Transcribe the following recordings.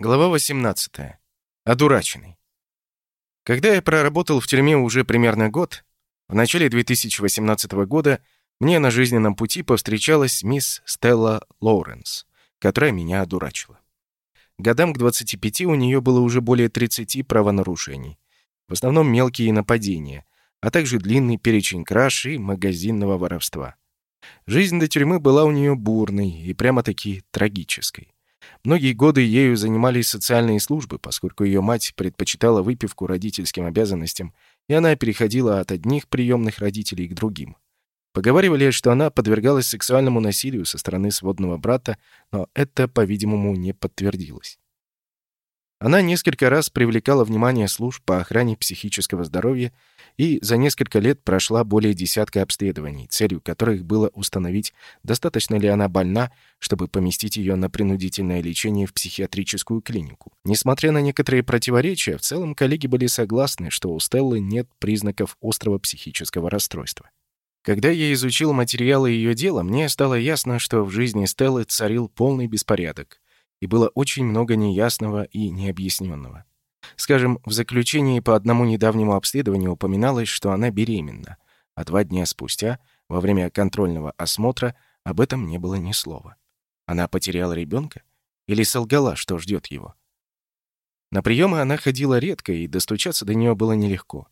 Глава 18. Одураченный. Когда я проработал в тюрьме уже примерно год, в начале 2018 года мне на жизненном пути повстречалась мисс Стелла Лоуренс, которая меня одурачила. Годам к 25 у нее было уже более 30 правонарушений, в основном мелкие нападения, а также длинный перечень краж и магазинного воровства. Жизнь до тюрьмы была у нее бурной и прямо-таки трагической. Многие годы ею занимались социальные службы, поскольку ее мать предпочитала выпивку родительским обязанностям, и она переходила от одних приемных родителей к другим. Поговаривали, что она подвергалась сексуальному насилию со стороны сводного брата, но это, по-видимому, не подтвердилось. Она несколько раз привлекала внимание служб по охране психического здоровья и за несколько лет прошла более десятка обследований, целью которых было установить, достаточно ли она больна, чтобы поместить ее на принудительное лечение в психиатрическую клинику. Несмотря на некоторые противоречия, в целом коллеги были согласны, что у Стеллы нет признаков острого психического расстройства. Когда я изучил материалы ее дела, мне стало ясно, что в жизни Стеллы царил полный беспорядок, и было очень много неясного и необъясненного. Скажем, в заключении по одному недавнему обследованию упоминалось, что она беременна, а два дня спустя, во время контрольного осмотра, об этом не было ни слова. Она потеряла ребенка? Или солгала, что ждет его? На приемы она ходила редко, и достучаться до нее было нелегко.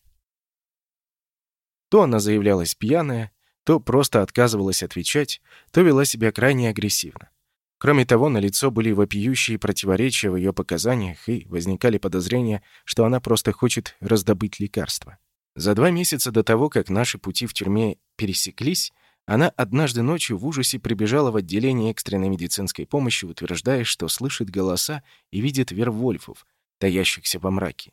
То она заявлялась пьяная, то просто отказывалась отвечать, то вела себя крайне агрессивно. Кроме того, на лицо были вопиющие противоречия в ее показаниях, и возникали подозрения, что она просто хочет раздобыть лекарства. За два месяца до того, как наши пути в тюрьме пересеклись, она однажды ночью в ужасе прибежала в отделение экстренной медицинской помощи, утверждая, что слышит голоса и видит вервольфов, таящихся во мраке.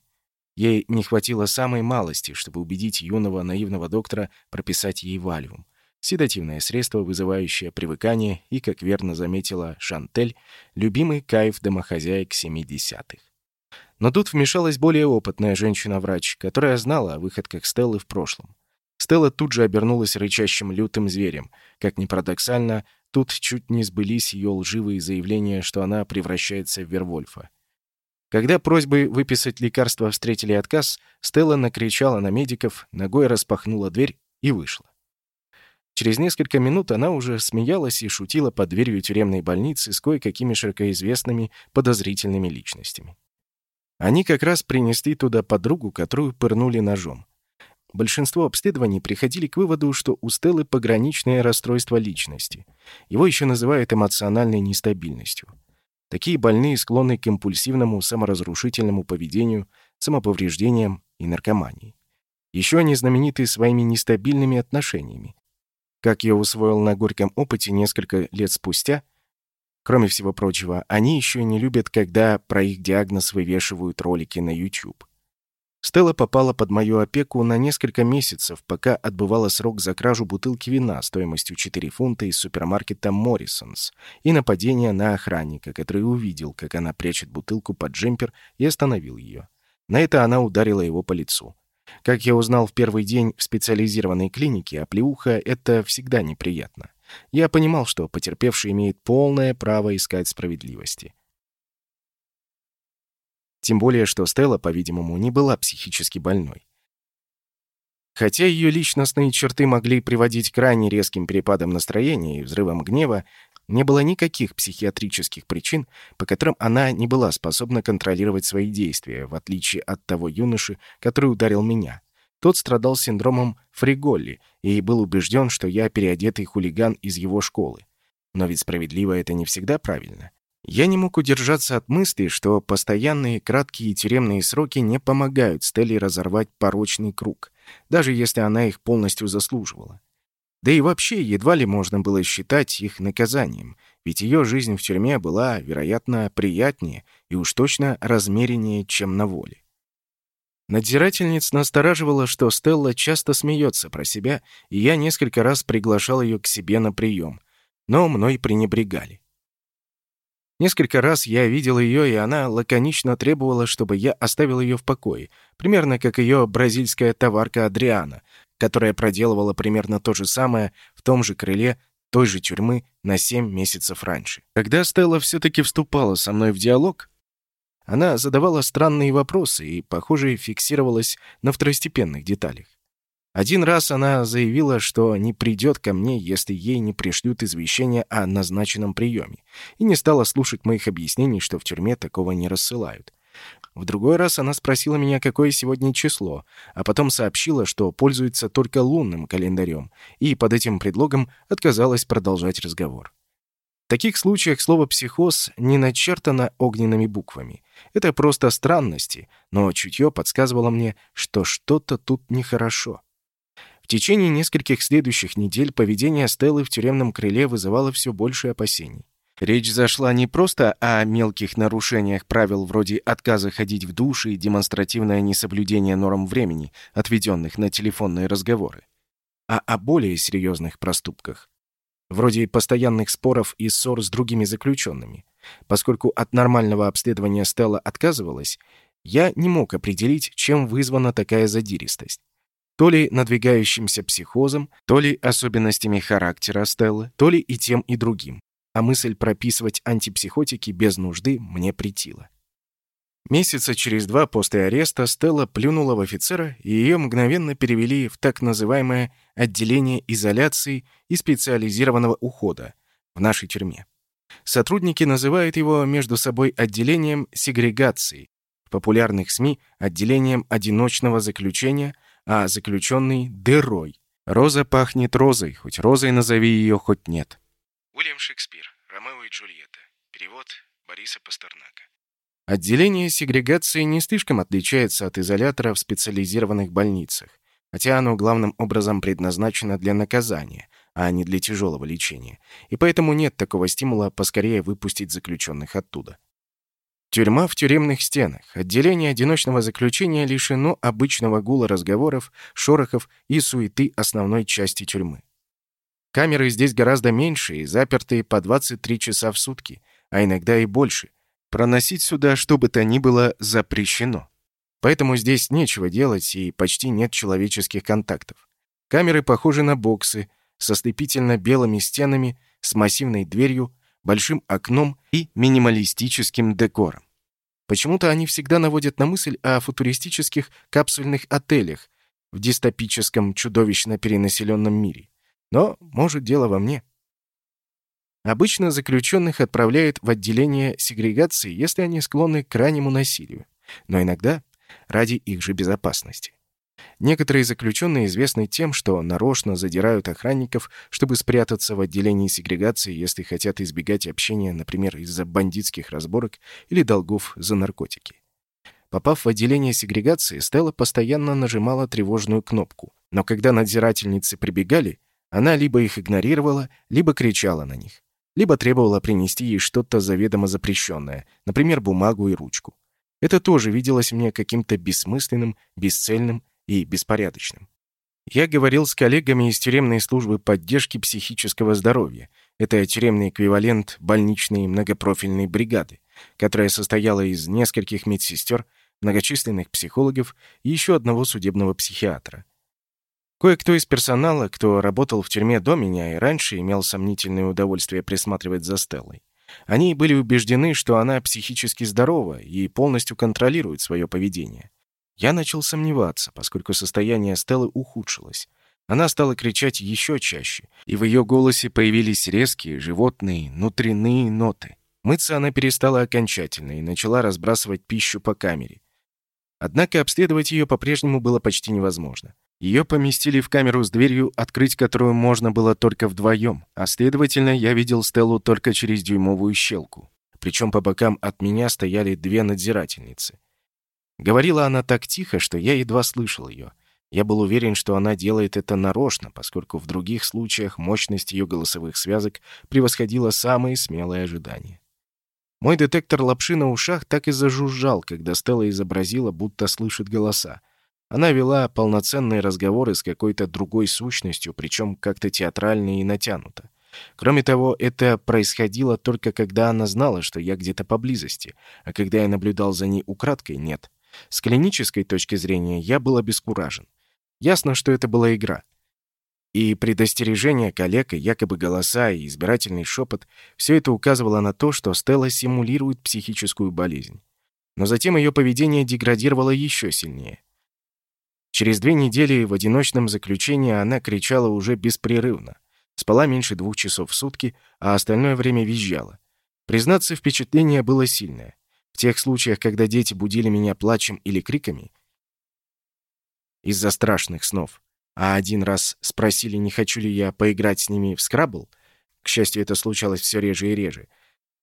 Ей не хватило самой малости, чтобы убедить юного наивного доктора прописать ей валиум седативное средство, вызывающее привыкание и, как верно заметила Шантель, любимый кайф домохозяек 70-х. Но тут вмешалась более опытная женщина-врач, которая знала о выходках Стеллы в прошлом. Стелла тут же обернулась рычащим лютым зверем. Как ни парадоксально, тут чуть не сбылись ее лживые заявления, что она превращается в Вервольфа. Когда просьбы выписать лекарства встретили отказ, Стелла накричала на медиков, ногой распахнула дверь и вышла. Через несколько минут она уже смеялась и шутила под дверью тюремной больницы с кое-какими широкоизвестными подозрительными личностями. Они как раз принесли туда подругу, которую пырнули ножом. Большинство обследований приходили к выводу, что у Стеллы пограничное расстройство личности. Его еще называют эмоциональной нестабильностью. Такие больные склонны к импульсивному саморазрушительному поведению, самоповреждениям и наркомании. Еще они знамениты своими нестабильными отношениями, как я усвоил на горьком опыте несколько лет спустя, кроме всего прочего, они еще не любят, когда про их диагноз вывешивают ролики на YouTube. Стелла попала под мою опеку на несколько месяцев, пока отбывала срок за кражу бутылки вина стоимостью 4 фунта из супермаркета Morrison's и нападение на охранника, который увидел, как она прячет бутылку под джемпер и остановил ее. На это она ударила его по лицу. Как я узнал в первый день в специализированной клинике, оплеуха — это всегда неприятно. Я понимал, что потерпевший имеет полное право искать справедливости. Тем более, что Стелла, по-видимому, не была психически больной. Хотя ее личностные черты могли приводить к крайне резким перепадам настроения и взрывам гнева, не было никаких психиатрических причин, по которым она не была способна контролировать свои действия, в отличие от того юноши, который ударил меня. Тот страдал синдромом Фриголли и был убежден, что я переодетый хулиган из его школы. Но ведь справедливо это не всегда правильно. Я не мог удержаться от мысли, что постоянные краткие тюремные сроки не помогают Стелле разорвать порочный круг, даже если она их полностью заслуживала. Да и вообще, едва ли можно было считать их наказанием, ведь ее жизнь в тюрьме была, вероятно, приятнее и уж точно размереннее, чем на воле. Надзирательниц настораживало, что Стелла часто смеется про себя, и я несколько раз приглашал ее к себе на прием, но мной пренебрегали. Несколько раз я видел ее, и она лаконично требовала, чтобы я оставил ее в покое, примерно как ее бразильская товарка Адриана, которая проделывала примерно то же самое в том же крыле той же тюрьмы на 7 месяцев раньше. Когда Стелла все-таки вступала со мной в диалог, Она задавала странные вопросы и, похоже, фиксировалась на второстепенных деталях. Один раз она заявила, что не придет ко мне, если ей не пришлют извещение о назначенном приеме, и не стала слушать моих объяснений, что в тюрьме такого не рассылают. В другой раз она спросила меня, какое сегодня число, а потом сообщила, что пользуется только лунным календарем, и под этим предлогом отказалась продолжать разговор. В таких случаях слово «психоз» не начертано огненными буквами. Это просто странности, но чутье подсказывало мне, что что-то тут нехорошо. Течение нескольких следующих недель поведение Стеллы в тюремном крыле вызывало все больше опасений. Речь зашла не просто о мелких нарушениях правил вроде отказа ходить в душ и демонстративное несоблюдение норм времени, отведенных на телефонные разговоры, а о более серьезных проступках, вроде постоянных споров и ссор с другими заключенными. Поскольку от нормального обследования Стелла отказывалась, я не мог определить, чем вызвана такая задиристость. То ли надвигающимся психозом, то ли особенностями характера Стеллы, то ли и тем, и другим. А мысль прописывать антипсихотики без нужды мне претила. Месяца через два после ареста Стелла плюнула в офицера, и ее мгновенно перевели в так называемое отделение изоляции и специализированного ухода в нашей тюрьме. Сотрудники называют его между собой отделением сегрегации, в популярных СМИ – отделением одиночного заключения, а заключенный — дырой. Роза пахнет розой, хоть розой назови ее, хоть нет. Уильям Шекспир, Ромео и Джульетта. Перевод Бориса Пастернака. Отделение сегрегации не слишком отличается от изолятора в специализированных больницах, хотя оно главным образом предназначено для наказания, а не для тяжелого лечения, и поэтому нет такого стимула поскорее выпустить заключенных оттуда. Тюрьма в тюремных стенах. Отделение одиночного заключения лишено обычного гула разговоров, шорохов и суеты основной части тюрьмы. Камеры здесь гораздо меньше и запертые по 23 часа в сутки, а иногда и больше. Проносить сюда что бы то ни было запрещено. Поэтому здесь нечего делать и почти нет человеческих контактов. Камеры похожи на боксы, со слепительно белыми стенами, с массивной дверью, большим окном и минималистическим декором. Почему-то они всегда наводят на мысль о футуристических капсульных отелях в дистопическом чудовищно перенаселенном мире. Но, может, дело во мне. Обычно заключенных отправляют в отделение сегрегации, если они склонны к крайнему насилию, но иногда ради их же безопасности. Некоторые заключенные известны тем, что нарочно задирают охранников, чтобы спрятаться в отделении сегрегации, если хотят избегать общения, например, из-за бандитских разборок или долгов за наркотики. Попав в отделение сегрегации, Стелла постоянно нажимала тревожную кнопку. Но когда надзирательницы прибегали, она либо их игнорировала, либо кричала на них, либо требовала принести ей что-то заведомо запрещенное, например, бумагу и ручку. Это тоже виделось мне каким-то бессмысленным, бесцельным и беспорядочным. Я говорил с коллегами из тюремной службы поддержки психического здоровья. Это тюремный эквивалент больничной многопрофильной бригады, которая состояла из нескольких медсестер, многочисленных психологов и еще одного судебного психиатра. Кое-кто из персонала, кто работал в тюрьме до меня и раньше имел сомнительное удовольствие присматривать за Стеллой. Они были убеждены, что она психически здорова и полностью контролирует свое поведение. Я начал сомневаться, поскольку состояние Стеллы ухудшилось. Она стала кричать еще чаще, и в ее голосе появились резкие, животные, внутренние ноты. Мыться она перестала окончательно и начала разбрасывать пищу по камере. Однако обследовать ее по-прежнему было почти невозможно. Ее поместили в камеру с дверью, открыть которую можно было только вдвоем, а следовательно, я видел Стеллу только через дюймовую щелку. Причем по бокам от меня стояли две надзирательницы. Говорила она так тихо, что я едва слышал ее. Я был уверен, что она делает это нарочно, поскольку в других случаях мощность ее голосовых связок превосходила самые смелые ожидания. Мой детектор лапши на ушах так и зажужжал, когда Стелла изобразила, будто слышит голоса. Она вела полноценные разговоры с какой-то другой сущностью, причем как-то театрально и натянуто. Кроме того, это происходило только когда она знала, что я где-то поблизости, а когда я наблюдал за ней украдкой — нет. С клинической точки зрения я был обескуражен. Ясно, что это была игра. И предостережение коллег, и якобы голоса, и избирательный шепот — все это указывало на то, что Стелла симулирует психическую болезнь. Но затем ее поведение деградировало еще сильнее. Через две недели в одиночном заключении она кричала уже беспрерывно. Спала меньше двух часов в сутки, а остальное время визжала. Признаться, впечатление было сильное. В тех случаях, когда дети будили меня плачем или криками из-за страшных снов, а один раз спросили, не хочу ли я поиграть с ними в скрабл, к счастью, это случалось все реже и реже,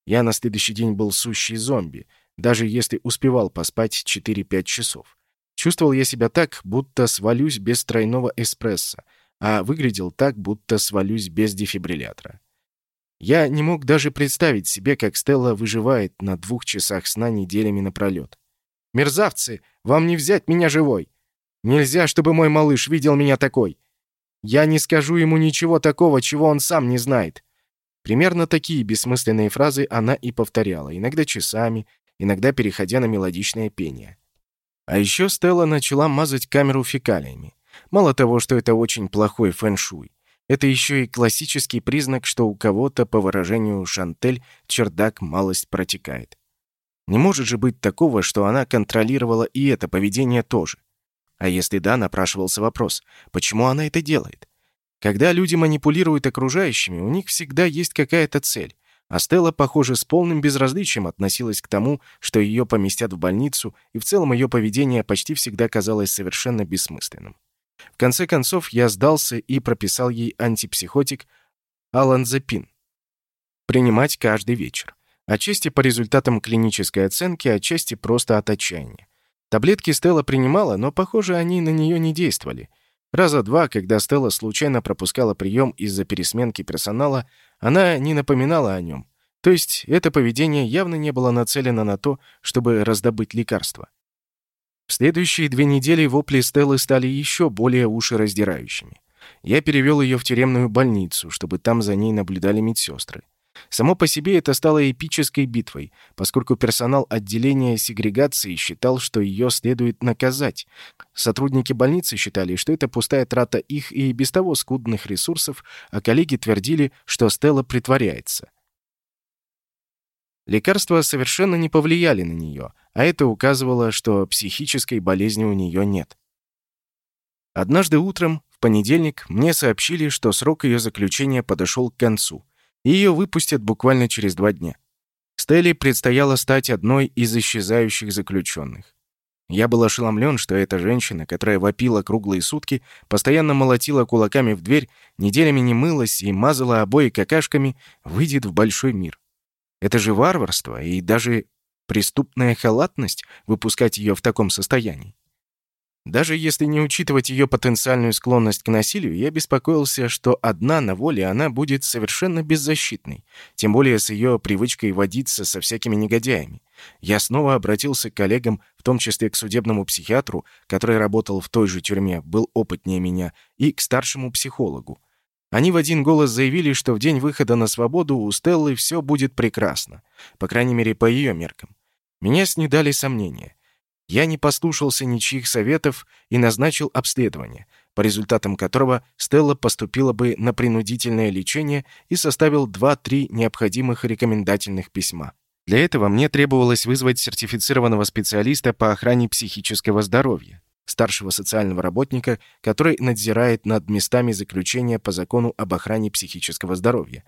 я на следующий день был сущий зомби, даже если успевал поспать 4-5 часов. Чувствовал я себя так, будто свалюсь без тройного эспрессо, а выглядел так, будто свалюсь без дефибриллятора. Я не мог даже представить себе, как Стелла выживает на двух часах сна неделями напролет. «Мерзавцы! Вам не взять меня живой! Нельзя, чтобы мой малыш видел меня такой! Я не скажу ему ничего такого, чего он сам не знает!» Примерно такие бессмысленные фразы она и повторяла, иногда часами, иногда переходя на мелодичное пение. А еще Стелла начала мазать камеру фекалиями. Мало того, что это очень плохой фэн-шуй, это еще и классический признак, что у кого-то, по выражению Шантель, чердак малость протекает. Не может же быть такого, что она контролировала и это поведение тоже. А если да, напрашивался вопрос, почему она это делает? Когда люди манипулируют окружающими, у них всегда есть какая-то цель. А Стелла, похоже, с полным безразличием относилась к тому, что ее поместят в больницу, и в целом ее поведение почти всегда казалось совершенно бессмысленным. В конце концов, я сдался и прописал ей антипсихотик аланзепин. Принимать каждый вечер. Отчасти по результатам клинической оценки, отчасти просто от отчаяния. Таблетки Стелла принимала, но, похоже, они на нее не действовали. Раза два, когда Стелла случайно пропускала прием из-за пересменки персонала, она не напоминала о нем. То есть это поведение явно не было нацелено на то, чтобы раздобыть лекарства. В следующие две недели вопли Стеллы стали еще более ушераздирающими. Я перевел ее в тюремную больницу, чтобы там за ней наблюдали медсестры. Само по себе это стало эпической битвой, поскольку персонал отделения сегрегации считал, что ее следует наказать. Сотрудники больницы считали, что это пустая трата их и без того скудных ресурсов, а коллеги твердили, что Стелла притворяется. Лекарства совершенно не повлияли на нее, а это указывало, что психической болезни у нее нет. Однажды утром, в понедельник, мне сообщили, что срок ее заключения подошел к концу, ее выпустят буквально через два дня. Стелле предстояло стать одной из исчезающих заключенных. Я был ошеломлен, что эта женщина, которая вопила круглые сутки, постоянно молотила кулаками в дверь, неделями не мылась и мазала обои какашками, выйдет в большой мир. Это же варварство и даже преступная халатность выпускать ее в таком состоянии. Даже если не учитывать ее потенциальную склонность к насилию, я беспокоился, что одна на воле она будет совершенно беззащитной, тем более с ее привычкой водиться со всякими негодяями. Я снова обратился к коллегам, в том числе к судебному психиатру, который работал в той же тюрьме, был опытнее меня, и к старшему психологу. Они в один голос заявили, что в день выхода на свободу у Стеллы все будет прекрасно, по крайней мере, по ее меркам. Меня снедали сомнения. Я не послушался ничьих советов и назначил обследование, по результатам которого Стелла поступила бы на принудительное лечение и составил 2-3 необходимых рекомендательных письма. Для этого мне требовалось вызвать сертифицированного специалиста по охране психического здоровья старшего социального работника, который надзирает над местами заключения по закону об охране психического здоровья,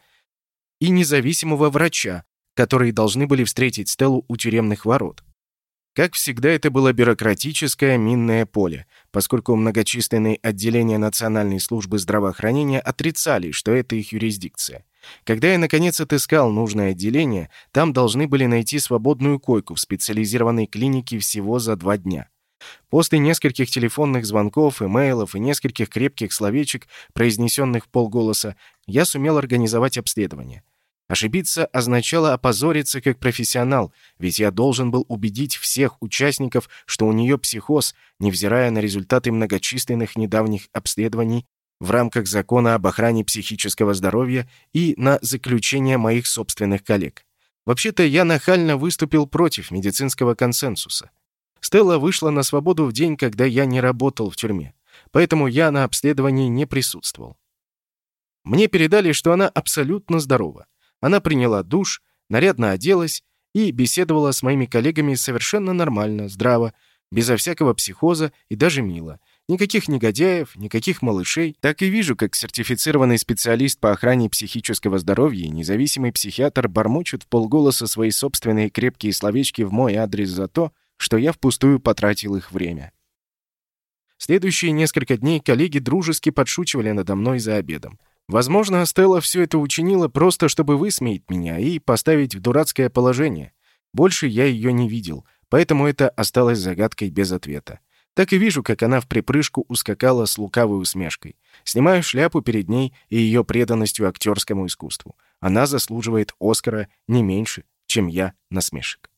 и независимого врача, которые должны были встретить Стеллу у тюремных ворот. Как всегда, это было бюрократическое минное поле, поскольку многочисленные отделения Национальной службы здравоохранения отрицали, что это их юрисдикция. Когда я, наконец, отыскал нужное отделение, там должны были найти свободную койку в специализированной клинике всего за два дня. После нескольких телефонных звонков, имейлов и нескольких крепких словечек, произнесенных полголоса, я сумел организовать обследование. Ошибиться означало опозориться как профессионал, ведь я должен был убедить всех участников, что у нее психоз, невзирая на результаты многочисленных недавних обследований в рамках закона об охране психического здоровья и на заключение моих собственных коллег. Вообще-то я нахально выступил против медицинского консенсуса. Стелла вышла на свободу в день, когда я не работал в тюрьме, поэтому я на обследовании не присутствовал. Мне передали, что она абсолютно здорова. Она приняла душ, нарядно оделась и беседовала с моими коллегами совершенно нормально, здраво, безо всякого психоза и даже мило. Никаких негодяев, никаких малышей. Так и вижу, как сертифицированный специалист по охране психического здоровья и независимый психиатр бормочут в полголоса свои собственные крепкие словечки в мой адрес за то, что я впустую потратил их время. Следующие несколько дней коллеги дружески подшучивали надо мной за обедом. Возможно, Стелла все это учинила просто, чтобы высмеять меня и поставить в дурацкое положение. Больше я ее не видел, поэтому это осталось загадкой без ответа. Так и вижу, как она в припрыжку ускакала с лукавой усмешкой. Снимаю шляпу перед ней и ее преданностью актерскому искусству. Она заслуживает Оскара не меньше, чем я насмешек.